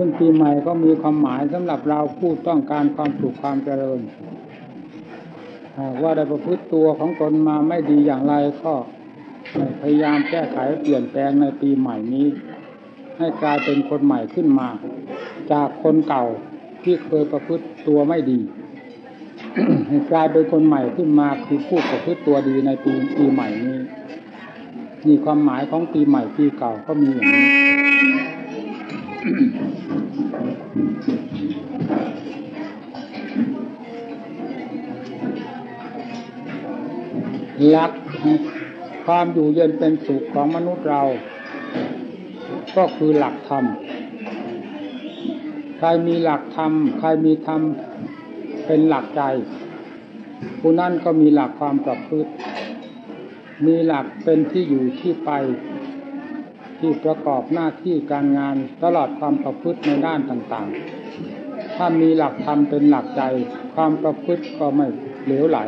ขึ้นปีใหม่ก็มีความหมายสำหรับเราผู้ต้องการความสุขความเจริญหากว่าได้ประพฤติตัวของตนมาไม่ดีอย่างไรก็พยายามแก้ไขเปลี่ยนแปลงในปีใหม่นี้ ให้กลายเป็นคนใหม่ขึ้นมา จากคนเก่าที่เคยประพฤติตัวไม่ดีให้กลายเป็นคนใหม่ขึ้นมาคือผู้ประพฤติตัวดีในปีปีใหม่นี้นี่ความหมายของปีใหม่ปีเก่าก็มีอย่างนี้ หลักความอยู่เย็นเป็นสุขของมนุษย์เรา ก็คือหลักธรรม ใครมีหลักธรรม ใครมีธรรมเป็นหลักใจ ผู้นั้นก็มีหลักความประพฤติ มีหลักเป็นที่อยู่ที่ไป ที่ประกอบหน้าที่การงานตลอดความประพฤติในด้านต่างๆ ถ้ามีหลักธรรมเป็นหลักใจ ความประพฤติก็ไม่เหลวไหล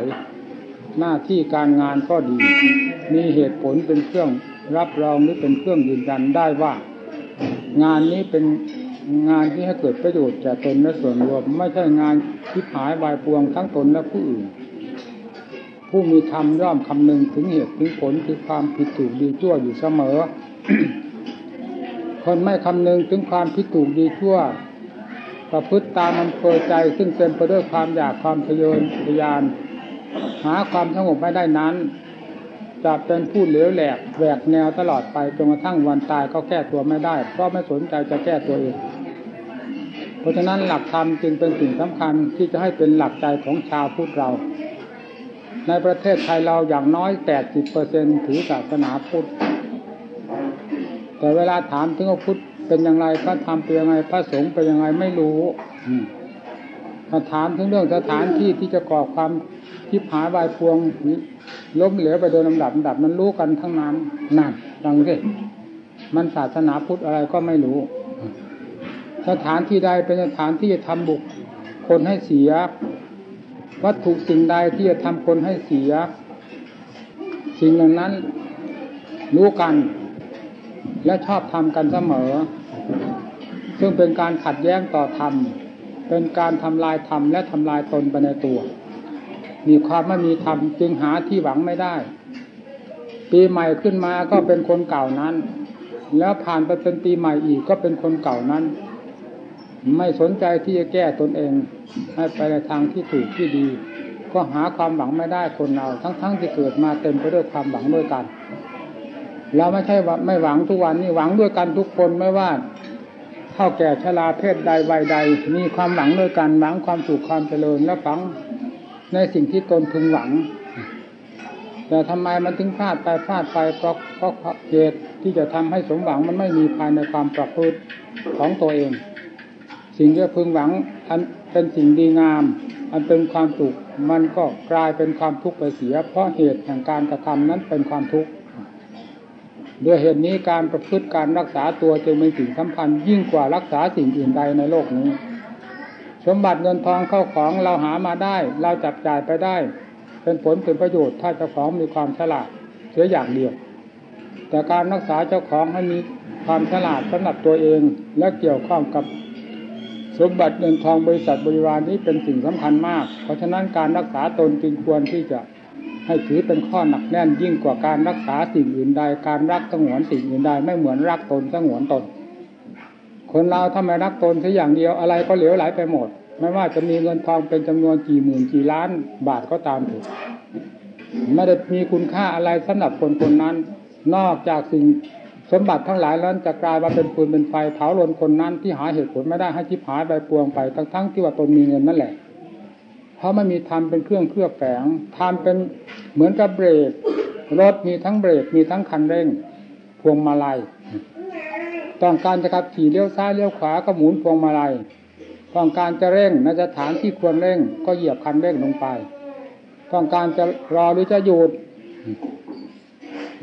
หน้าที่การงานก็ดี มีเหตุผลเป็นเครื่องรับรองหรือเป็นเครื่องยืนยันได้ว่า งานนี้เป็นงานที่ให้เกิดประโยชน์แก่ตนและส่วนรวมไม่ใช่งานที่หายวายปวงทั้งตนและผู้อื่น ผู้มีธรรมย่อมคำนึงถึงเหตุถึงผลคือความผิดถูกดีชั่วอยู่เสมอ คนไม่คำนึงถึงความผิดถูกดีชั่วประพฤติตามมันเคยใจซึ่งเต็มไปด้วยความอยากความทะเยอทะยาน หาความสงบไม่ได้นั้นจะเป็นผู้เหลวแหลกแหวกแนวตลอดไปจนกระทั่งวันตายก็แก้ตัวไม่ได้ เพราะไม่สนใจจะแก้ตัวเองเพราะฉะนั้นหลักธรรมจึงเป็นสิ่งสำคัญที่จะให้เป็นหลักใจของชาวพุทธเรา ในประเทศไทยเราอย่างน้อยแปดสิบเปอร์เซ็นถือศาสนาพุทธ แต่เวลาถามถึงว่าพุทธเป็นอย่างไรพระธรรมเป็นยังไงพระสงฆ์เป็นยังไงไม่รู้ถ้าถามถึงเรื่องสถานที่ที่จะก่อความทิพหายวายพวงล้มเหลวไปโดยลำดับลำดับมันรู้กันทั้งนั้นนั่นดังสิมันศาสนาพุทธอะไรก็ไม่รู้ สถานที่ใดเป็นสถานที่จะทำบุคคลให้เสีย วัตถุสิ่งใดที่จะทำคนให้เสีย สิ่งเหล่านั้นรู้กัน และชอบทำกันเสมอ ซึ่งเป็นการขัดแย้งต่อธรรม เป็นการทำลายธรรมและทำลายตนไปในตัว มีความไม่มีธรรมจึงหาที่หวังไม่ได้ ปีใหม่ขึ้นมาก็เป็นคนเก่านั้น แล้วผ่านไปเป็นปีใหม่อีกก็เป็นคนเก่านั้น ไม่สนใจที่จะแก้ตนเอง ให้ไปในทางที่ถูกที่ดี ก็หาความหวังไม่ได้คนเรา ทั้งๆทที่เกิดมาเต็มไปด้วยความหวังด้วยกัน เราไม่ใช่ว่าไม่หวังทุกวันนี้หวังด้วยกันทุกคนไม่ว่าเท่าแก่ชราเพศใดวัยใด มีความหวังด้วยกันหวังความสุขความเจริญและฝังในสิ่งที่ตนพึงหวัง แต่ทำไมมันถึงพลาดไปพลาดไปเพราะเพราะเหตุที่จะทำให้สมหวังมันไม่มีภายในความประพฤติของตัวเอง สิ่งที่พึงหวังอันเป็นสิ่งดีงาม อันเป็นความสุขมันก็กลายเป็นความทุกข์ไปเสีย เพราะเหตุแห่งการกระทำนั้นเป็นความทุกข์ ด้วยเหตุนี้การประพฤติการรักษาตัวจึงเป็นสิ่งสำคัญยิ่งกว่ารักษาสิ่งอื่นใดในโลกนี้ สมบัติเงินทองเข้าของเราหามาได้ เราจับจ่ายไปได้ เป็นผลเป็นประโยชน์ถ้าเจ้าของมีความฉลาดเสียอย่างเดียว แต่การรักษาเจ้าของให้มีความฉลาดสำหรับตัวเองและเกี่ยวข้องกับสมบัติเงินทองบริษัทบริวารนี้เป็นสิ่งสำคัญมาก เพราะฉะนั้นการรักษาตนจึงควรที่จะ ให้ถือเป็นข้อหนักแน่นยิ่งกว่าการรักษาสิ่งอื่นใด การรักสงวนสิ่งอื่นใดไม่เหมือนรักตนสงวนตน คนเราถ้าไมรักตนแค่อย่างเดียวอะไรก็เหลวไหลไปหมด ไม่ว่าจะมีเงินทองเป็นจำนวนกี่หมื่นกี่ล้านบาทก็ตามเถอะไม่ได้มีคุณค่าอะไรสำหรับคนคนนั้น นอกจากสิ่งสมบัติทั้งหลายนั้นจะกลายมาเป็นปืนเป็นไฟเผาลนคนนั้นที่หาเหตุผลไม่ได้ให้ทิพหายใบปวงไปทั้งทั้งที่ว่าตนมีเงินนั่นแหละ เพราะไม่มีธรรมเป็นเครื่องเคลือบแฝงธรรมเป็นเหมือนกับเบรกรถมีทั้งเบรกมีทั้งคันเร่ง พวงมาลัยต้องการจะขับขี่เลี้ยวซ้ายเลี้ยวขวาก็หมุนพวงมาลัยต้องการจะเร่งในสถานที่ควรเร่ง ก็เหยียบคันเร่งลงไป ต้องการจะรอหรือจะหยุด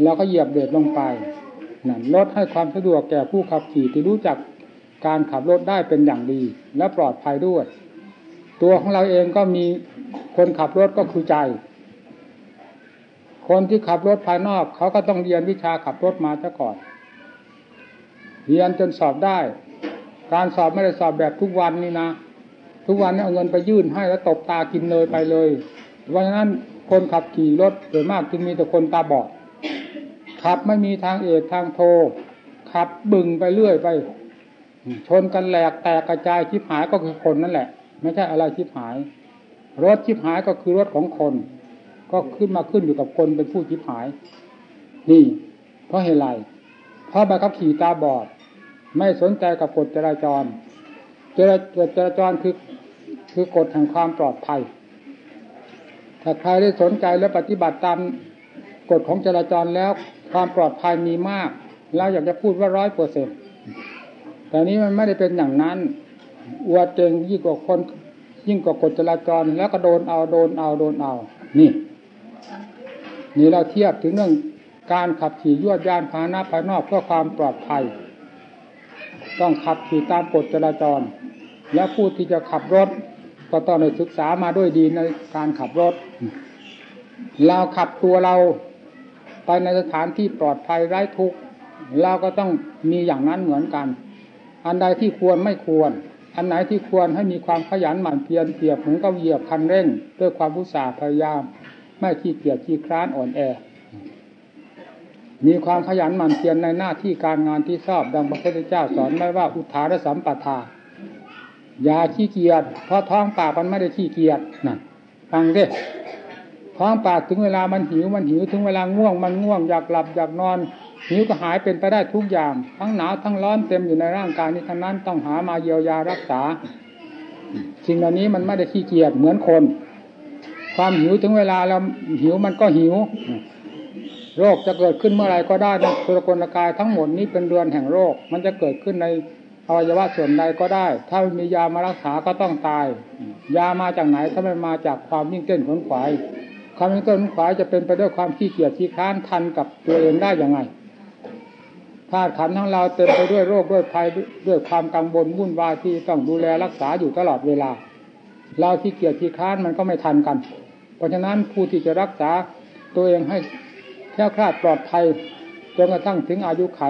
เราก็เหยียบเบรกลงไปนั่นลดให้ความสะดวกแก่ผู้ขับขี่ที่รู้จักการขับรถได้เป็นอย่างดี และปลอดภัยด้วย ตัวของเราเองก็มีคนขับรถก็คือใจ คนที่ขับรถภายนอก เขาก็ต้องเรียนวิชาขับรถมาซะก่อน เรียนจนสอบได้ การสอบไม่ได้สอบแบบทุกวันนี่นะ ทุกวันนี้เอาเงินไปยื่นให้แล้วตบตากินเลยไปเลยเพราะฉะนั้นคนขับขี่รถโดยมากจึงมีแต่คนตาบอดขับไม่มีทางเอกทางโท ขับบึงไปเรื่อยไป ชนกันแหลกแตกกระจายชิบหายก็คือคนนั่นแหละ ไม่ใช่อะไรชิบหาย รถชิบหายก็คือรถของคน ก็ขึ้นมาขึ้นอยู่กับคนเป็นผู้ชิบหาย นี่ เพราะเหตุไรเพราะใบขับขี่ตาบอด ไม่สนใจกับกฎจราจรจราจรจราจรคือคือกฎแห่งความปลอดภัย ถ้าใครได้สนใจและปฏิบัติตามกฎของจราจรแล้วความปลอดภัยมีมาก เราอยากจะพูดว่าร้อยเปอร์เซ็นแต่นี้มันไม่ได้เป็นอย่างนั้น อวดเก่งยิ่งกว่าคน ยิ่งกว่ากฎจราจรแล้วก็โดนเอาโดนเอาโดนเอา นี่ นี่เราเทียบถึงเรื่องการขับขี่ยวดยานพาหนะภายนอกเพื่อความปลอดภัย ต้องขับขี่ตามกฎจราจร และผู้ที่จะขับรถ ก็ต้องได้ศึกษามาด้วยดีในการขับรถ เราขับตัวเราไปในสถานที่ปลอดภัยไร้ทุกข์เราก็ต้องมีอย่างนั้นเหมือนกัน อันใดที่ควรไม่ควร อันไหนที่ควรให้มีความขยันหมั่นเพียรเพียบเหมือนกับเหยียบคันเร่ง ด้วยความอุตสาห์พยายาม ไม่ขี้เกียจขี้คร้านอ่อนแอ มีความขยันหมั่นเพียรในหน้าที่การงานที่ชอบดังพระพุทธเจ้าสอนไว้ว่าอุทารสัมปทาอย่าขี้เกียจเพราะท้องปากมันไม่ได้ขี้เกียจนั่นฟังดิท้องปากถึงเวลามันหิวมันหิวถึงเวลาง่วงมันง่วงอยากหลับอยากนอน หิวก็หายเป็นไปได้ทุกอย่าง ทั้งหนาวทั้งร้อนเต็มอยู่ในร่างกายนี้ทั้งนั้นต้องหามาเยียวยารักษาสิ่งเหล่านี้มันไม่ได้ขี้เกียจเหมือนคน ความหิวถึงเวลาเราหิวมันก็หิว โรคจะเกิดขึ้นเมื่อไรก็ได้นะตุรกลกายทั้งหมดนี้เป็นเรือนแห่งโรค มันจะเกิดขึ้นในอวัยวะส่วนใดก็ได้ ถ้าม,มียามารักษาก็ต้องตาย ยามาจากไหนถ้าไม่มาจากความยิ่งเต้นขนขวายความยิ่งเต้นขนขวายจะเป็นไปด้วยความขี้เกียจขี้ค้านทันกับตัวเองได้ยังไง ธาตุขันทั้งเราเต็มไปด้วยโรคด้วยภัยด้วยความกังวลวุ่นวายที่ต้องดูแลรักษาอยู่ตลอดเวลา เราที่เกียจที่ค้านมันก็ไม่ทันกัน เพราะฉะนั้นผู้ที่จะรักษาตัวเองให้แค่คลาดปลอดภัยจนกระทั่งถึงอายุไข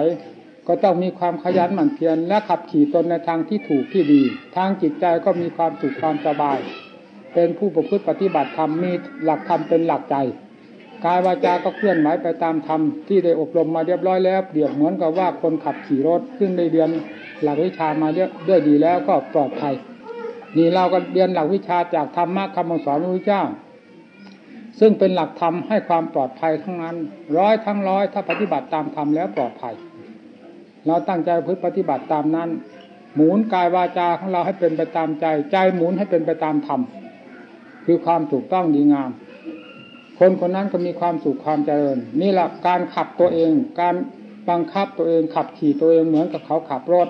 ก็ต้องมีความขยันหมั่นเพียรและขับขี่ตนในทางที่ถูกที่ดี ทางจิตใจก็มีความสุขความสบาย เป็นผู้ประพฤติปฏิบัติธรรมมีหลักธรรมเป็นหลักใจ กายวาจาก็เคลื่อนไหวไปตามธรรมที่ได้อบรมมาเรียบร้อยแล้วเปรียบเหมือนกับว่าคนขับขี่รถซึ่งได้เรียนหลักวิชามาเรียด้วยดีแล้วก็ปลอดภัยนี่เราก็เรียนหลักวิชาจากธรรมะคำสอนพระพุทธเจ้า ซึ่งเป็นหลักธรรมให้ความปลอดภัยทั้งนั้น ร้อยทั้งร้อยถ้าปฏิบัติตามธรรมแล้วปลอดภัย เราตั้งใจพึ่ปฏิบัติตามนั้น หมุนกายวาจาของเราให้เป็นไปตามใจ ใจหมุนให้เป็นไปตามธรรมคือความถูกต้องดีงาม คนคนนั้นก็มีความสุขความเจริญ นี่แหละการขับตัวเอง การบังคับตัวเองขับขี่ตัวเองเหมือนกับเขาขับรถ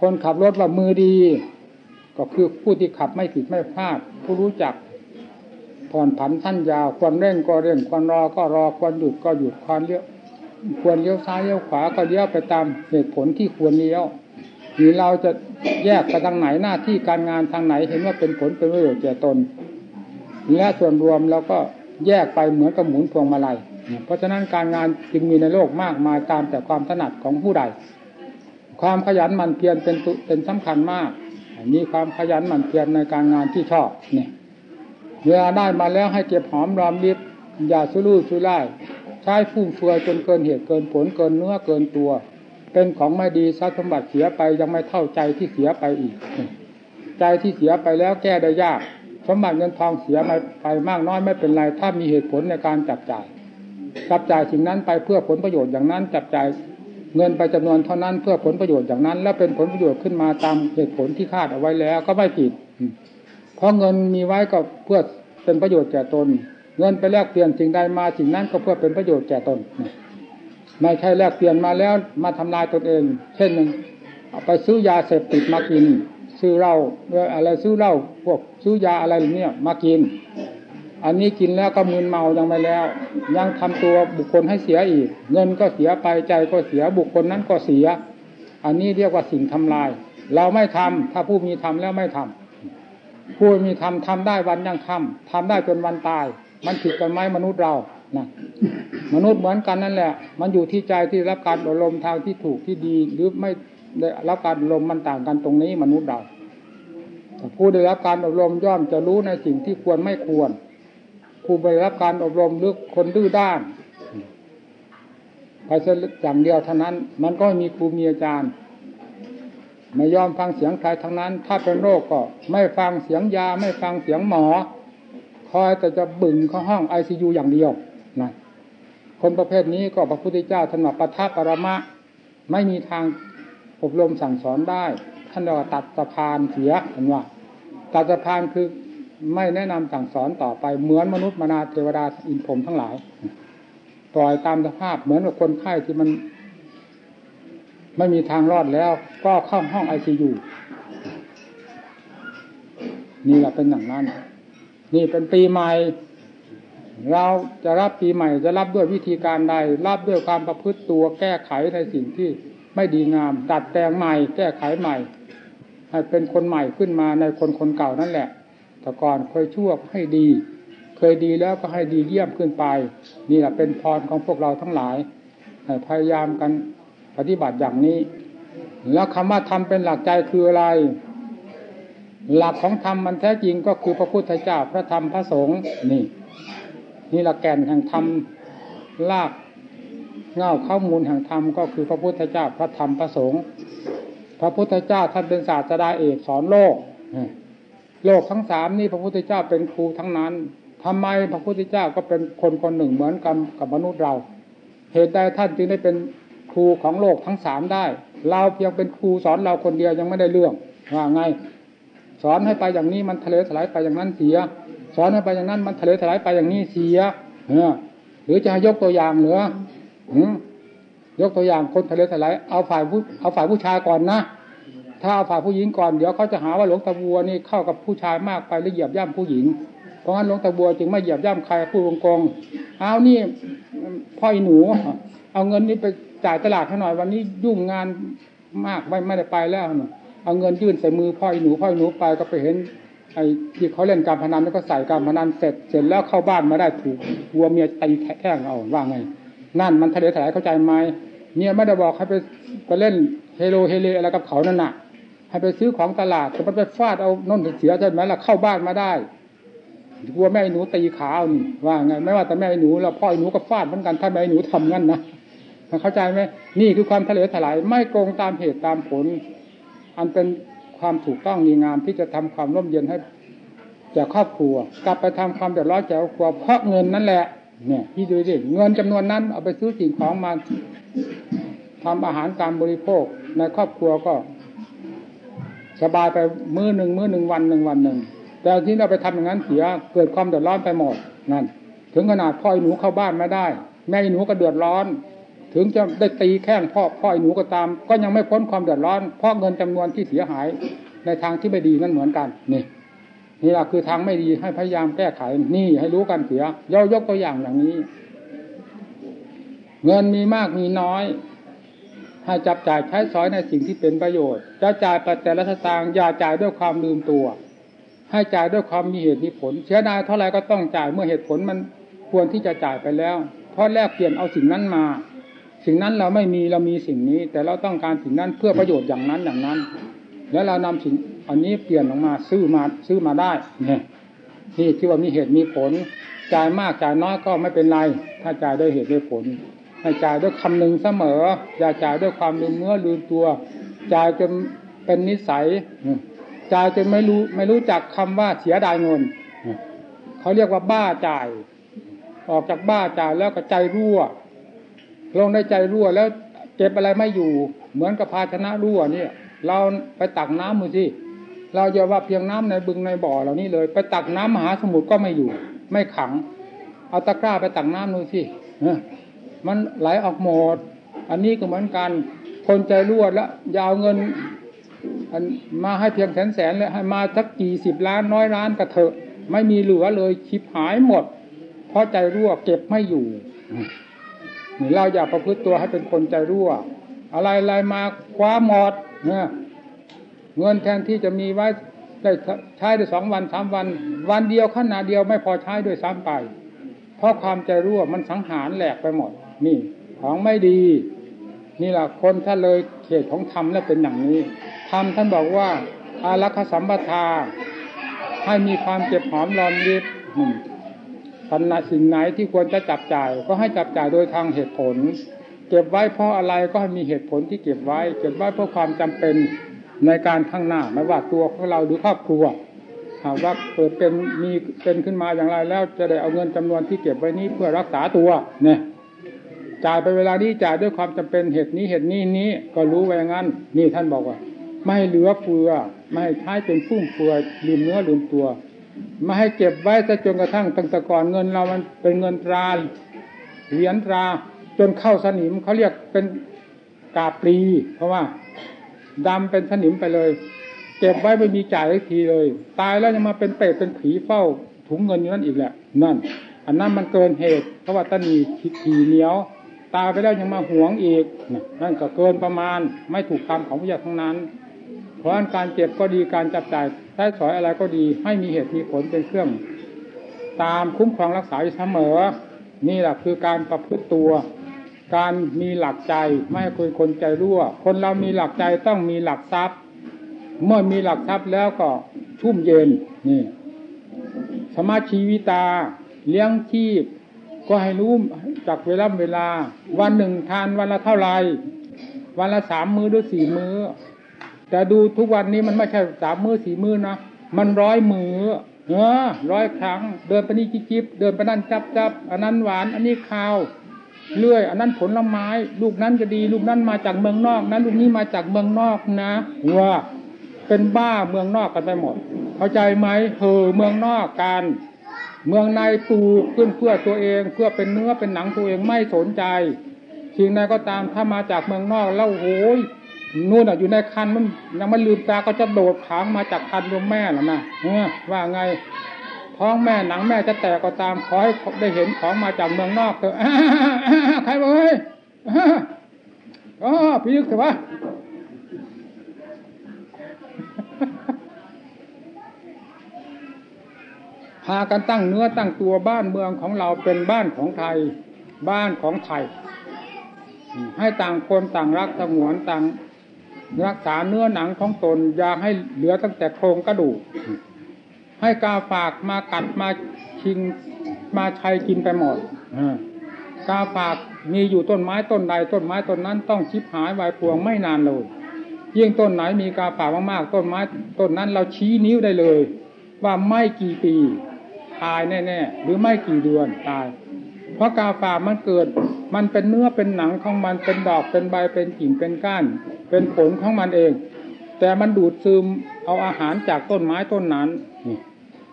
คนขับรถว่ามือดี ก็คือผู้ที่ขับไม่ผิดไม่พลาด ผู้รู้จักผ่อนผันท่านยาวควรเร่งก็เร่งควรรอก็รอควรหยุดก็หยุดควรเลี้ยวควรเลี้ยวซ้ายเลี้ยวขวาก็เลี้ยวไปตามเหตุผลที่ควรเลี้ยวหรือเราจะแยกไปทางไหนหน้าที่การงานทางไหนเห็นว่าเป็นผลเป็นประโยชน์แก่ตนและส่วนรวมเราก็ แยกไปเหมือนกับหมุนพวงมาลัย เพราะฉะนั้นการงานจึงมีในโลกมากมายตามแต่ความถนัดของผู้ใด ความขยันหมั่นเพียรเป็นเป็นสำคัญมาก มีความขยันหมั่นเพียรในการงานที่ชอบเนี่ยเวลาได้มาแล้วให้เก็บหอมรอมริบอย่าสู้รุ่สู้ไล่ใช้ฟุ่มเฟือยจนเกินเหตุเกินผลเกินเนื้อเกินตัว เป็นของไม่ดีทรัพย์สมบัติเสียไปยังไม่เท่าใจที่เสียไปอีก ใจที่เสียไปแล้วแก้ได้ยาก สมบัติเงินทองเสียไปมากน้อยไม่เป็นไร ถ้ามีเหตุผลในการจับจ่าย จับจ่ายสิ่งนั้นไปเพื่อผลประโยชน์อย่างนั้น จับจ่ายเงินไปจำนวนเท่านั้นเพื่อผลประโยชน์อย่างนั้น แล้วเป็นผลประโยชน์ขึ้นมาตามเหตุผลที่คาดเอาไว้แล้วก็ไม่ผิด เพราะเงินมีไว้ก็เพื่อเป็นประโยชน์แก่ตน เงินไปแลกเปลี่ยนสิ่งใดมาสิ่งนั้นก็เพื่อเป็นประโยชน์แก่ตนไม่ใช่แลกเปลี่ยนมาแล้วมาทำลายตนเอง เช่นหนึ่งไปซื้อยาเสพติดมากิน ซื้อเหล้าอะไรซื้อเหล้าพวกซื้อยาอะไรเนี่ยมากิน อันนี้กินแล้วก็มึนเมายังไม่แล้ว ยังทำตัวบุคคลให้เสียอีก เงินก็เสียไปใจก็เสียบุคคลนั้นก็เสีย อันนี้เรียกว่าสิ่งทำลาย เราไม่ทำถ้าผู้มีทำแล้วไม่ทำผู้มีทำทำได้วันยังทำทำได้จนวันตาย มันผิดกันไหมมนุษย์เรานะมนุษย์เหมือนกันนั่นแหละ มันอยู่ที่ใจที่รับการอบรมทางที่ถูกที่ดีหรือไม่ได้รับการอบรมมันต่างกันตรงนี้มนุษย์เรา ผู้ได้รับการอบรมย่อมจะรู้ในสิ่งที่ควรไม่ควร ผู้ได้รับการอบรมหรือคนดื้อด้านไปเสียอย่างเดียวเท่านั้น มันก็มีครูมีอาจารย์ ไม่ยอมฟังเสียงใครทั้งนั้น ถ้าเป็นโรคก็ ไม่ฟังเสียงยา ไม่ฟังเสียงหมอ คอยแต่จะบึ่งเข้าห้องไอซียูอย่างเดียวนะคนประเภทนี้ก็พระพุทธเจ้าท่านว่าปทัปรมะ ไม่มีทางอบรมสั่งสอนได้ ท่านเราตัดสะพานเสียเห็นว่า ตัดสะพานคือไม่แนะนำสั่งสอนต่อไปเหมือนมนุษย์มนาเทวดาอินพรหมทั้งหลาย ปล่อยตามสภาพเหมือนกับคนไข้ที่มัน ไม่มีทางรอดแล้ว ก็เข้าห้องไอซียูนี่แหละเป็นอย่างนั้น นี่เป็นปีใหม่ เราจะรับปีใหม่ จะรับด้วยวิธีการใด รับด้วยความประพฤติตัวแก้ไขในสิ่งที่ไม่ดีงามดัดแปลงใหม่ แก้ไขใหม่ ให้เป็นคนใหม่ขึ้นมาในคนคนเก่านั่นแหละ แต่ก่อนเคยชั่วให้ดี เคยดีแล้วก็ให้ดีเยี่ยมขึ้นไป นี่แหละเป็นพรของพวกเราทั้งหลายพยายามกันปฏิบัติอย่างนี้ แล้วคำว่าทำเป็นหลักใจคืออะไร หลักของธรรมมันแท้จริงก็คือพระพุทธเจ้าพระธรรมพระสงฆ์นี่นี่หลักแก่นแห่งธรรมลากเง่าข้อมูลแห่งธรรมก็คือพระพุทธเจ้าพระธรรมพระสงฆ์ พระพุทธเจ้าท่านเป็นศาสดาเอกสอนโลก โลกทั้งสามนี่พระพุทธเจ้าเป็นครูทั้งนั้นทำไมพระพุทธเจ้าก็เป็นคนคนหนึ่งเหมือนกับกับมนุษย์เรา เหตุใดท่านจึงได้เป็นครูของโลกทั้งสามได้ เราเพียงเป็นครูสอนเราคนเดียวยังไม่ได้เรื่องว่าไง สอนให้ไปอย่างนี้มันทะเลถลายไปอย่างนั้นเสีย สอนให้ไปอย่างนั้นมันทะเลถลายไปอย่างนี้เสีย เออหรือจะยกตัวอย่างเหรือ ยกตัวอย่างคนทะเลถลายเอาฝ่ายผู้เอาฝ่ายผู้ชายก่อนนะ ถ้าเอาฝ่ายผู้หญิงก่อนเดี๋ยวเขาจะหาว่าหลวงตาบัวนี่เข้ากับผู้ชายมากไปแล้วเหยียบย่ำผู้หญิง เพราะงั้นหลวงตาบัวจึงไม่เหยียบย่ำใครผู้วงกงเอานี่พ่ออีหนู เอาเงินนี้ไปจ่ายตลาดให้หน่อยวันนี้ยุ่งงานมากไม่ไม่ได้ไปแล้วเนเอาเงินยื่นใส่มือพ่อหนูพ่อหนูไปก็ไปเห็นไอ้ที่เขาเล่นการพนันแล้วก็ใส่การพนันเสร็จเสร็จแล้วเข้าบ้านมาได้ถูกวัวเมียตีแท่งเอาว่าไง นั่นมันทะเลถลายเข้าใจไหมเมียไม่ได้บอกให้ไปไปเล่นเฮโลเฮเลอะไรกับเขานั่นน่ะ ให้ไปซื้อของตลาดแต่มันไปฟาดเอาน้นเสียใช่ไหมล่ะเข้าบ้านมาได้วัวแม่หนูตีขาเอานี่ว่าไงไม่ว่าแต่แม่หนูแล้วพ่อหนูก็ฟาดเหมือนกันถ้าแม่หนูทำงั้นนะมันเข้าใจไหมนี่คือความทะเลถลายไม่โกงตามเหตุตามผล อันเป็นความถูกต้องดีงามที่จะทำความร่มเย็นให้แก่ครอบครัว กลับไปทำความเดือดร้อนแก่ครอบครัวเพราะเงินนั่นแหละ เนี่ยพี่ดูสิเงินจำนวนนั้นเอาไปซื้อสิ่งของมาทำอาหารการบริโภคในครอบครัวก็สบายไปมื้อหนึ่งมื้อหนึ่งวันหนึ่งวันหนึ่งแต่ที่เราไปทำอย่างนั้นเสียเกิดความเดือดร้อนไปหมดนั่นถึงขนาดพ่อหนูเข้าบ้านไม่ได้ แม่หนูก็เดือดร้อน ถึงจะได้ตีแข้งพ่อพ่อหนูก็ตาม ก็ยังไม่พ้นความเดือดร้อนเพราะเงินจำนวนที่เสียหายในทางที่ไม่ดีนั่นเหมือนกันนี่ นี่แหละคือทางไม่ดีให้พยายามแก้ไขนี่ให้รู้กันเสียย่อยกตัวอย่างอย่างนี้ เงินมีมากมีน้อยให้จับจ่ายใช้สอยในสิ่งที่เป็นประโยชน์ จะจ่ายไปแต่ละสตางค์อย่าจ่ายด้วยความลืมตัว ให้จ่ายด้วยความมีเหตุมีผล เสียดายเท่าไรก็ต้องจ่ายเมื่อเหตุผลมันควรที่จะจ่ายไปแล้วเพราะแลกเปลี่ยนเอาสิ่งนั้นมา สิ่งนั้นเราไม่มีเรามีสิ่งนี้ แต่เราต้องการสิ่งนั้นเพื่อประโยชน์อย่างนั้นอย่างนั้น แล้วเรานำสิ่ง อันนี้เปลี่ยนออกมาซื้อมาซื้อมาได้เนี่ยนี่ที่ว่ามีเหตุมีผลจ่ายมากจ่ายน้อยก็ไม่เป็นไร ถ้าจ่ายด้วยเหตุด้วยผลให้จ่ายด้วยคำหนึ่งเสมอ อย่าจ่ายด้วยความลืมเมื่อลืมตัวจ่ายจนเป็นนิสัยจ่ายจนไม่รู้ไม่รู้จักคำว่าเสียดายเงินเขาเรียกว่าบ้าจ่าย ออกจากบ้าจ่ายแล้วก็ใจรั่ว ลงได้ใจรั่วแล้วเก็บอะไรไม่อยู่ เหมือนกับภาชนะรั่วเนี่ย เราไปตักน้ำมือสิ เราอย่าว่าเพียงน้ำในบึงในบ่อเหล่านี้เลย ไปตักน้ำมหาสมุทรก็ไม่อยู่ ไม่ขัง เอาตะกร้าไปตักน้ำดูสิมันไหลออกหมด อันนี้ก็เหมือนกัน คนใจรั่วแล้วยาวเงินมาให้เพียงแสนแสนเลยให้มาสักกี่สิบล้านน้อยล้านก็เถอะ ไม่มีเหลือเลยชิบหายหมด เพราะใจรั่วเก็บไม่อยู่เราอย่าประพฤติตัวให้เป็นคนใจรั่ว อะไรอะไรมาคว้าหมดเนี่ย เงินแทนที่จะมีไว้ได้ใช้ได้สองวันสามวัน วันเดียวขนาดเดียวไม่พอใช้ด้วยซ้ำไป เพราะความใจรั่วมันสังหารแหลกไปหมด นี่ ของไม่ดี นี่แหละคนถ้าเลยเขตของธรรมแล้วเป็นอย่างนี้ธรรมท่านบอกว่า อารักขสัมปทา ให้มีความเก็บหอมรอมริบปัญหาสิ่งไหนที่ควรจะจับจ่าย ก็ให้จับจ่ายโดยทางเหตุผล เก็บไว้เพราะอะไรก็ให้มีเหตุผลที่เก็บไว้ เก็บไว้เพราะความจำเป็น ในการข้างหน้าไม่ว่าตัวของเราหรือครอบครัวหากว่าเกิดเป็นมีเป็นขึ้นมาอย่างไรแล้วจะได้เอาเงินจำนวนที่เก็บไว้นี้เพื่อรักษาตัวเนี่ยจ่ายไปเวลานี้จ่ายด้วยความจำเป็นเหตุนี้เหตุนี้นี้ก็รู้ไว้งั้น นี่ท่านบอกว่า ไม่เหลือเฟือไม่ให้ใช้เป็นฟุ่มเฟือยลืมเนื้อลืมตัวไม่ให้เก็บไว้ซะจนกระทั่งตั้งแต่ก่อนเงินเรามันเป็นเงินตราเหรียญตราจนเข้าสนิมเขาเรียกเป็นกาปรี เพราะว่า ดำเป็นสนิมไปเลย เก็บไว้ไม่มีจ่ายสักทีเลย ตายแล้วยังมาเป็นเปรตเป็นผีเฝ้าถุงเงินอยู่นั่นอีกแหละ นั่น อันนั้นมันเกินเหตุ เพราะว่าตนีขีเหนียว ตายไปแล้วยังมาหวงอีก นั่นก็เกินประมาณ ไม่ถูกตามของพระยาทั้งนั้น เพราะการเจ็บก็ดีการจับจ่ายใช้สอยอะไรก็ดีให้มีเหตุมีผลเป็นเครื่อง ตามคุ้มครองรักษาอยู่เสมอ นี่แหละคือการประพฤติตัว การมีหลักใจไม่ให้คนคนใจรั่ว คนเรามีหลักใจต้องมีหลักทรัพย์ เมื่อมีหลักทรัพย์แล้วก็ชุ่มเย็นนี่สมาชีวิตา เลี้ยงชีพ ก็ให้รู้จากเวลาเวลา วันหนึ่งทานวันละเท่าไหร่วันละสามมือหรือสี่มือแต่ดูทุกวันนี้มันไม่ใช่สามมือสี่มือนะมันร้อยมือเออร้อยครั้ง เดินไปนี่จิ๊บเดินไปนั่นจับจับอันนั้นหวาน อันนี้ข้าว เลื่อย อันนั้นผลไม้ ลูกนั้นก็ดี ลูกนั้นมาจากเมืองนอกนั้นลูกนี้มาจากเมืองนอกนะว่าเป็นบ้าเมืองนอกกันไปหมด เข้าใจไหมเฮอเมืองนอกกันเมืองในปลูกขึ้นเพื่อตัวเองเพื่อเป็นเนื้อเป็นหนังตัวเองไม่สนใจสิ่งใดก็ตามถ้ามาจากเมืองนอกแล้วโอ้ยนู่นอยู่ในคันมันยังไม่ลืมตาก็จะโดดผางมาจากคันรวมแม่แล้วนะว่าไง ท้องแม่หนังแม่จะแตกก็ตามขอให้ได้เห็นของมาจากเมืองนอกเถอะใครบอกเฮ้ยอ๋อพี่ยึกเถอะวะพากันตั้งเนื้อตั้งตัวบ้านเมืองของเราเป็นบ้านของไทย บ้านของไทย ให้ต่างคนต่างรักสงวนต่างรักษาเนื้อหนังของตนอย่าให้เหลือตั้งแต่โครงกระดูก ให้กาฝากมากัดมาชิงมาชัยกินไปหมดกาฝากมีอยู่ต้นไม้ต้นใดต้นไม้ต้นนั้นต้องชิบหายวายพวงไม่นานเลยยิ่งต้นไหนมีกาฝากมากๆต้นไม้ต้นนั้นเราชี้นิ้วได้เลย ว่าไม่กี่ปีตายแน่ๆหรือไม่กี่เดือนตาย เพราะกาฝากมันเกิด มันเป็นเนื้อเป็นหนังของมันเป็นดอกเป็นใบเป็นกิ่งเป็นก้าน เป็นผลของมันเอง แต่มันดูดซึมเอาอาหารจากต้นไม้ต้นนั้น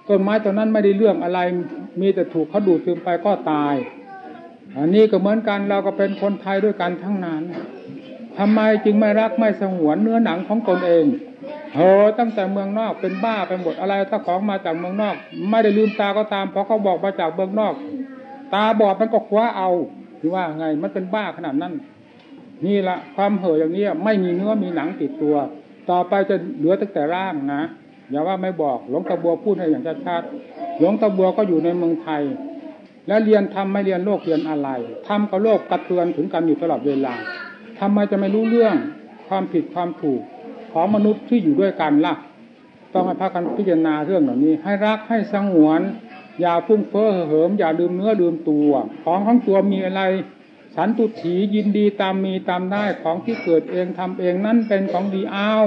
ต้นไม้ต้นนั้นไม่ได้เรื่องอะไร มีแต่ถูกเขาดูดซึมไปก็ตาย อันนี้ก็เหมือนกันเราก็เป็นคนไทยด้วยกันทั้งนั้นทำไมจึงไม่รักไม่สงวนเนื้อหนังของตนเองเฮ้ตั้งแต่เมืองนอกเป็นบ้าไปหมดอะไรถ้าของมาจากเมืองนอก ไม่ได้ลืมตาก็ตามเพราะเขาบอกมาจากเมืองนอก ตาบอดมันก็คว้าเอาหรือว่าไงมันเป็นบ้าขนาดนั้น นี่ละความเห่ออย่างนี้ไม่มีเนื้อมีหนังติดตัว ต่อไปจะเหลือตั้งแต่ร่างนะ อย่าว่าไม่บอกหลวงตาบัวพูดให้อย่างชัดๆหลวงตาบัวก็อยู่ในเมืองไทย แล้วเรียนทำไม่เรียนโลกเรียนอะไรทำกับโลกกระเทือนถึงกันอยู่ตลอดเวลาทำไมจะไม่รู้เรื่องความผิดความถูกของมนุษย์ที่อยู่ด้วยกันล่ะ ต้องให้พากันพิจารณาเรื่องเหล่านี้ ให้รักให้สงวน อย่าฟุ้งเฟ้อเหิม อย่าลืมเนื้อลืมตัว ของของตัวมีอะไร สันตุถียินดีตามมีตามได้ของที่เกิดเองทำเองนั่นเป็นของดีอ้าว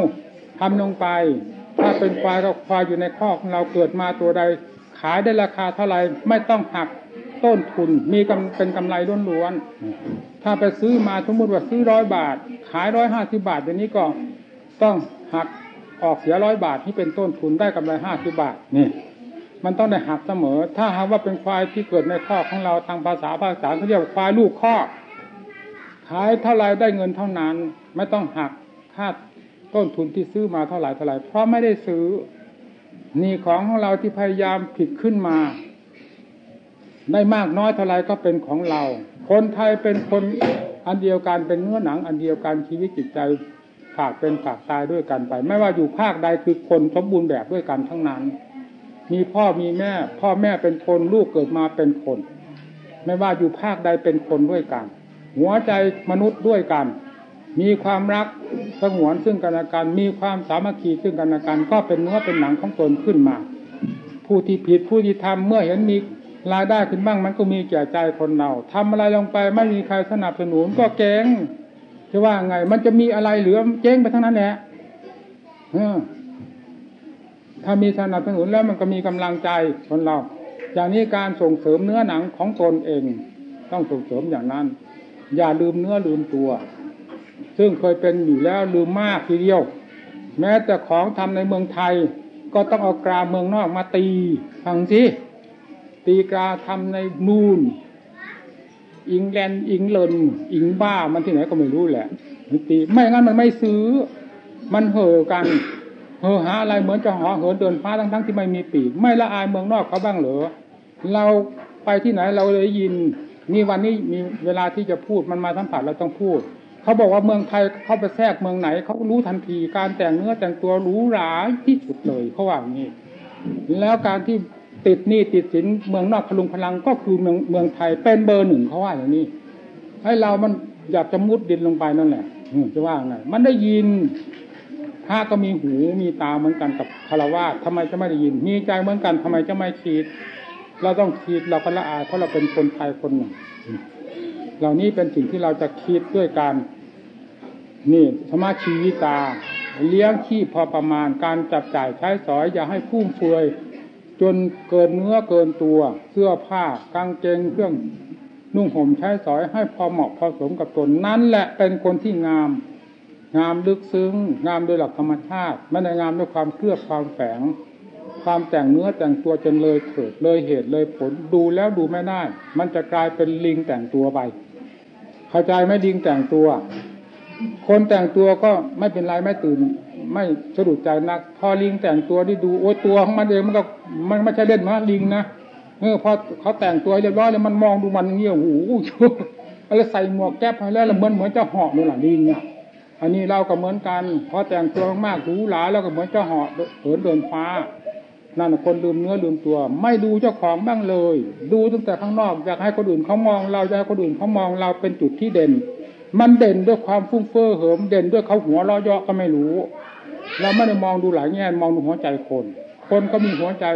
ทำลงไป ถ้าเป็นควายก็ควายอยู่ในข้อของเราเกิดมาตัวใด ขายได้ราคาเท่าไหร่ไม่ต้องหักต้นทุนมีกำเป็นกำไรล้วนๆถ้าไปซื้อมาสมมติว่าซื้อร้อยบาท ขายร้อยห้าสิบาทอย่างนี้ก็ต้องหักออกเสียร้อยบาทที่เป็นต้นทุนได้กำไรห้าสิบาทนี่ มันต้องได้หักเสมอ ถ้าหากว่าเป็นควายที่เกิดในข้อของเราทางภาษาภาษาเขาเรียกควายลูกข้อขายเท่าไรได้เงินเท่านั้น ไม่ต้องหักค่า ต้นทุนที่ซื้อมาเท่าไหร่เท่าไหร่เพราะไม่ได้ซื้อ นี่ของของเราที่พยายามผิดขึ้นมา ได้มากน้อยเท่าไรก็เป็นของเรา คนไทยเป็นคนอันเดียวกันเป็นเนื้อหนัง อันเดียวกันชีวิตจิตใจฝากเป็นฝากตายด้วยกันไป ไม่ว่าอยู่ภาคใดคือคนสมบูรณ์แบบด้วยกันทั้งนั้น มีพ่อมีแม่ พ่อแม่เป็นคนลูกเกิดมาเป็นคน ไม่ว่าอยู่ภาคใดเป็นคนด้วยกัน หัวใจมนุษย์ด้วยกัน มีความรักสงวนซึ่งกันและกัน มีความสามัคคีซึ่งกันและกัน ก็เป็นเนื้อเป็นหนังของตนขึ้นมา ผู้ที่ผิดผู้ที่ทำเมื่อเห็นมีรายได้ขึ้นบ้างมันก็มีแก่ใจคนเราทำอะไรลงไปไม่มีใครสนับสนุนก็เก๊งจะว่าไง มันจะมีอะไรเหลือเจ๊งไปทั้งนั้นแหละถ้ามีสนับสนุนแล้วมันก็มีกำลังใจคนเรา อย่างนี้การส่งเสริมเนื้อหนังของตนเอง ต้องส่งเสริมอย่างนั้น อย่าลืมเนื้อลืมตัว ซึ่งเคยเป็นอยู่แล้วลืมมากทีเดียว แม้แต่ของทำในเมืองไทย ก็ต้องเอากราเมืองนอกมาตีฟังสิตีกราทำในนูนอิงแลนด์อิงเลนอิงบ้ามันที่ไหนก็ไม่รู้แหละมันตีไม่งั้นมันไม่ซื้อ มันเห่อกันเห่อหาอะไรเหมือนจะหอเหินเดินฟ้าทั้งทั้งที่ไม่มีปีกไม่ละอายเมืองนอกเขาบ้างเหรอเราไปที่ไหนเราเลยยินนี่วันนี้มีเวลาที่จะพูดมันมาสัมผัสเราต้องพูด เขาบอกว่าเมืองไทยเขาไปแทรกเมืองไหนเขารู้ทันทีการแต่งเนื้อแต่งตัวรู้หราที่สุดเลยเขาว่าอย่างนี้แล้วการที่ติดหนี้ติดสินเมืองนอกพลุงพลังก็คือเมืองเมืองไทยเป็นเบอร์หนึ่งเขาว่าอย่างนี้ให้เรามันอยากจะมุดดินลงไปนั่นแหละจะว่าไงมันได้ยินพระก็มีหูมีตาเหมือนกันกับคารวะทำไมจะไม่ได้ยิน มีใจเหมือนกันทำไมจะไม่คิด เราต้องคิดเราก็ละอายเพราะเราเป็นคนไทยคนหนึ่ง เหล่านี้เป็นสิ่งที่เราจะคิดด้วยการนี่สมาชีวิตา เลี้ยงชีพพอประมาณการจับจ่ายใช้สอย อย่าให้ฟุ่มเฟือยจนเกินเนื้อเกินตัว เสื้อผ้ากางเกงเครื่องนุ่งห่มใช้สอยให้พอเหมาะพอสมกับตนนั้นแหละเป็นคนที่งาม งามลึกซึ้ง งามโดยหลักธรรมชาติไม่ได้งามด้วยความเคลือบความแฝง ความแต่งเนื้อแต่งตัวจนเลยเถิดเลยเหตุเลยผลดูแล้วดูไม่ได้ มันจะกลายเป็นลิงแต่งตัวไป เข้าใจไหมลิงแต่งตัว คนแต่งตัวก็ไม่เป็นไรไม่ตื่น ไม่สะดุดใจนัก พอลิงแต่งตัวที่ดูโอ้ตัวของมันเองมันก็มันไม่ใช่เล่นมาลิงนะเออพอเขาแต่งตัวเรียบร้อยแล้วมันมองดูมันเงี้ยโอ้โหอะไรใส่หมวกแก๊ปไปแล้วเหมือนเหมือนจะเหาะนู่นแหละลิงเนี่ยอันนี้เราก็เหมือนกัน พอแต่งตัวมากหูหราแล้วก็เหมือนจะเหาะเหินเดินฟ้า นั่นคนลืมเนื้อลืมตัว ไม่ดูเจ้าของบ้างเลย ดูตั้งแต่ข้างนอกอยากให้คนอื่นเขามองเราจะให้คนอื่นเขามองเราเป็นจุดที่เด่น มันเด่นด้วยความฟุ้งเฟ้อเหิมเด่นด้วยเขาหัวเราะเยาะก็ไม่รู้ เราไม่ได้มองดูหลายแง่มองดูหัวใจคน คนก็มีหัวใจ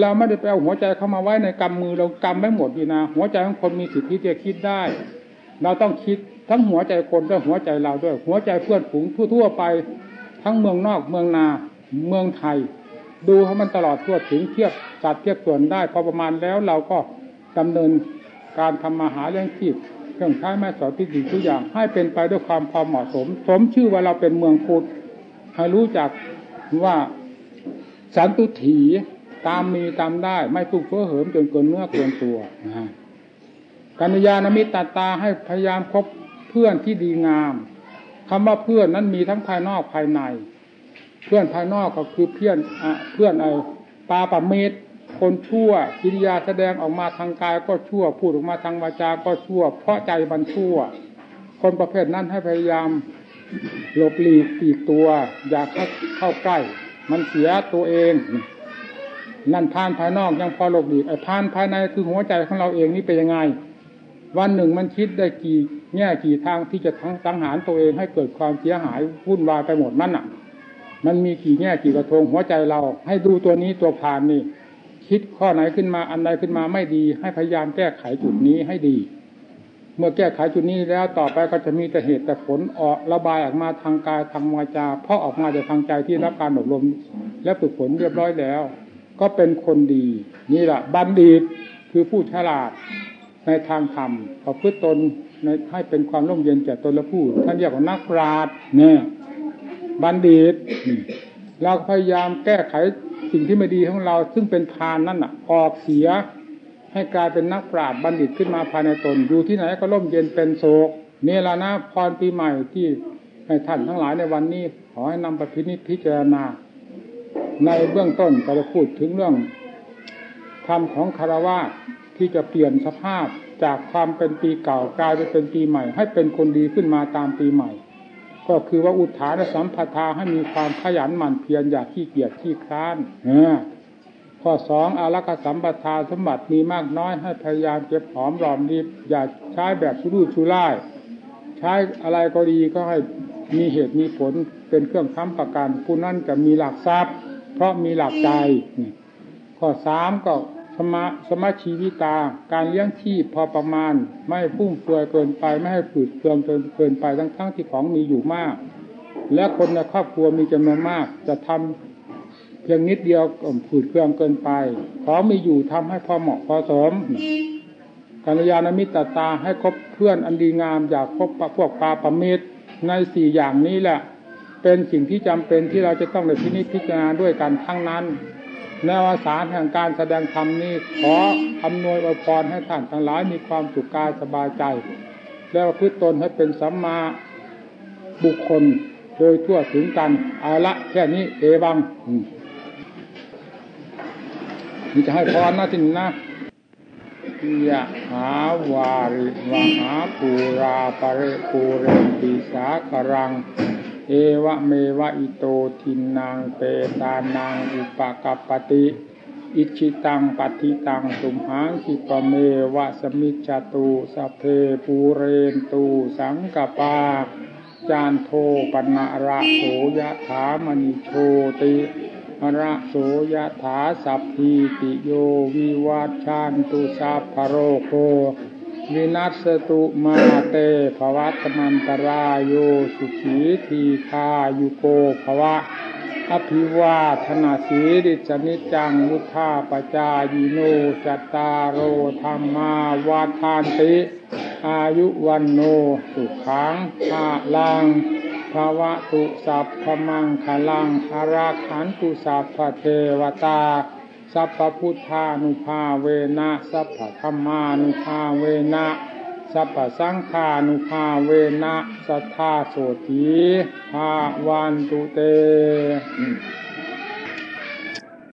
เราไม่ได้ไปเอาหัวใจเข้ามาไว้ในกำมือเรากำไม่หมดดีนะ หัวใจของคนมีสิทธิที่จะคิดได้ เราต้องคิดทั้งหัวใจคนด้วยหัวใจเราด้วย หัวใจเพื่อนฝูงทั่วๆไป ทั้งเมืองนอกเมืองนาเมืองไทย ดูให้มันตลอดทั่วถึงเทียบสัดเทียบส่วนได้พอประมาณแล้วเราก็ดำเนินการทำมาหาเรื่องชีพเครื่องใช้แม่สอนที่ดีทุกอย่างให้เป็นไปด้วยความพอเหมาะสม สมชื่อว่าเราเป็นเมืองพุทธให้รู้จักว่าสันตุถีตามมีตามได้ไม่ตุกเพื่อเหิมจนเกินเนื้อเกินตัวนะกัญญาณมิตรตาให้พยายามคบเพื่อนที่ดีงามคำว่าเพื่อนนั้นมีทั้งภายนอกภายใน เพื่อนภายนอกก็คือเพื่อนเพื่อนไอ้ปาปะเมตคนชั่วกิริยาแสดงออกมาทางกายก็ชั่ว พูดออกมาทางวาจา ก็ชั่ว เพราะใจมันชั่ว คนประเภทนั้นให้พยายามหลบหลีกปีกตัว อยาเข้าเข้าใกล้ มันเสียตัวเอง นั่นพานภายนอกยังพอหลบหลีกไอ้พานภายในคือหัวใจของเราเองนี่เป็นยังไง วันหนึ่งมันคิดได้กี่แง่กี่ทางที่จะทั้งสังหารตัวเองให้เกิดความเสียหายวุ่นวายไปหมดนั่นอะ มันมีกี่แง่กี่กระทงหัวใจเรา ให้ดูตัวนี้ตัวผ่านนี่ คิดข้อไหนขึ้นมาอันใดขึ้นมาไม่ดี ให้พยายามแก้ไขจุดนี้ให้ดี เมื่อแก้ไขจุดนี้แล้วต่อไปก็จะมีแต่เหตุแต่ผลออกระบายออกมาทางกายทางวาจาเพราะออกมาจากทางใจที่รับการอบรม และฝึกฝนเรียบร้อยแล้ว ก็เป็นคนดี นี่แหละบัณฑิตคือผู้ฉลาดในทางธรรมประพฤติตนในให้เป็นความร่มเย็นแก่ตนและผู้ท่านเรียกว่านักปราชญ์เนี่ย บัณฑิตเราพยายามแก้ไขสิ่งที่ไม่ดีของเรา ซึ่งเป็นทานนั่นอะ ออกเสีย ให้กลายเป็นนักปราชญ์บัณฑิตขึ้นมาภายในตน อยู่ที่ไหนก็ร่มเย็นเป็นโศกนี่แหละนะพรปีใหม่ที่ให้ท่านทั้งหลายในวันนี้ ขอให้นำไปพินิจพิจารณา ในเบื้องต้นก็จะพูดถึงเรื่องธรรมของคารวะที่จะเปลี่ยนสภาพจากความเป็นปีเก่ากลายไปเป็นปีใหม่ ให้เป็นคนดีขึ้นมาตามปีใหม่ ก็คือว่าอุทานสัมปทาให้มีความขยันหมั่นเพียรอย่าขี้เกียจขี้คร้านข้อสองอารักษสัมปทาสมบัติมีมากน้อยให้พยายามเก็บหอมรอมริบอย่าใช้แบบชุรุ่ชุร่าย ใช้อะไรก็ดีก็ให้มีเหตุมีผลเป็นเครื่องค้ำประกันผู้นั้นจะมีหลักทรัพย์ เพราะมีหลักใจข้อสามก็ มาสมาชีวิตา การเลี้ยงชีพพอประมาณ ไม่ฟุ่มเฟือยเกินไปไม่ให้ฝืดเคืองจนเกินไปทั้งทั้งที่ของมีอยู่มาก และคนในครอบครัวมีจำนวนมาก จะทำเพียงนิดเดียวก็ฝืดเคืองเกินไป ของมีอยู่ทำให้พอเหมาะพอสมกัลยาณมิตรตาให้คบเพื่อนอันดีงามอยากคบพวกปาปมิตรในสี่อย่างนี้แหละ เป็นสิ่งที่จำเป็นที่เราจะต้องในพินิจพิจารณาด้วยกันทั้งนั้น ในวสารแห่งการแสดงธรรมนี้ขออำนวยอวยพรให้ท่านทั้งหลายมีความสุขกายสบายใจ แล้วพืชตนให้เป็นสัมมาบุคคลโดยทั่วถึงกันเอาละแค่นี้เอวังนี่จะให้พรนะสินนะยะหาวาริวหาปูราปเรปูเรติสาครัง เอวะเมวะอิโตทินังเปตานังอุปกัปปติ อิชิตังปฏิตังสุมหังคิปเมวะสมิจตุสัพเพปูเรนตุสังกัปปาจันโทปัณณะระโสยะถามะณิโชติระโสยะถาสัพพีติโยวิวัชชันตุสัพพะโรโค วินัสสะตุมาเตภะวัตวันตะราโยสุขีทีฆายุโกภะวะ อะภิวาทะนะสีลิสสะนิจจังวุฑฒาปะจายิโนจัตตารโอธรรมาวาทานติ อายุวันโนสุขังภาลังภาวะตุสัพพมังคลังอาราขันตุสัพพเทวตา สัพพพุทธานุภาเวนะสัพพธรรมานุภาเวนะสัพพสังฆานุภาเวนะสัทธาโสตีภาวันตุเต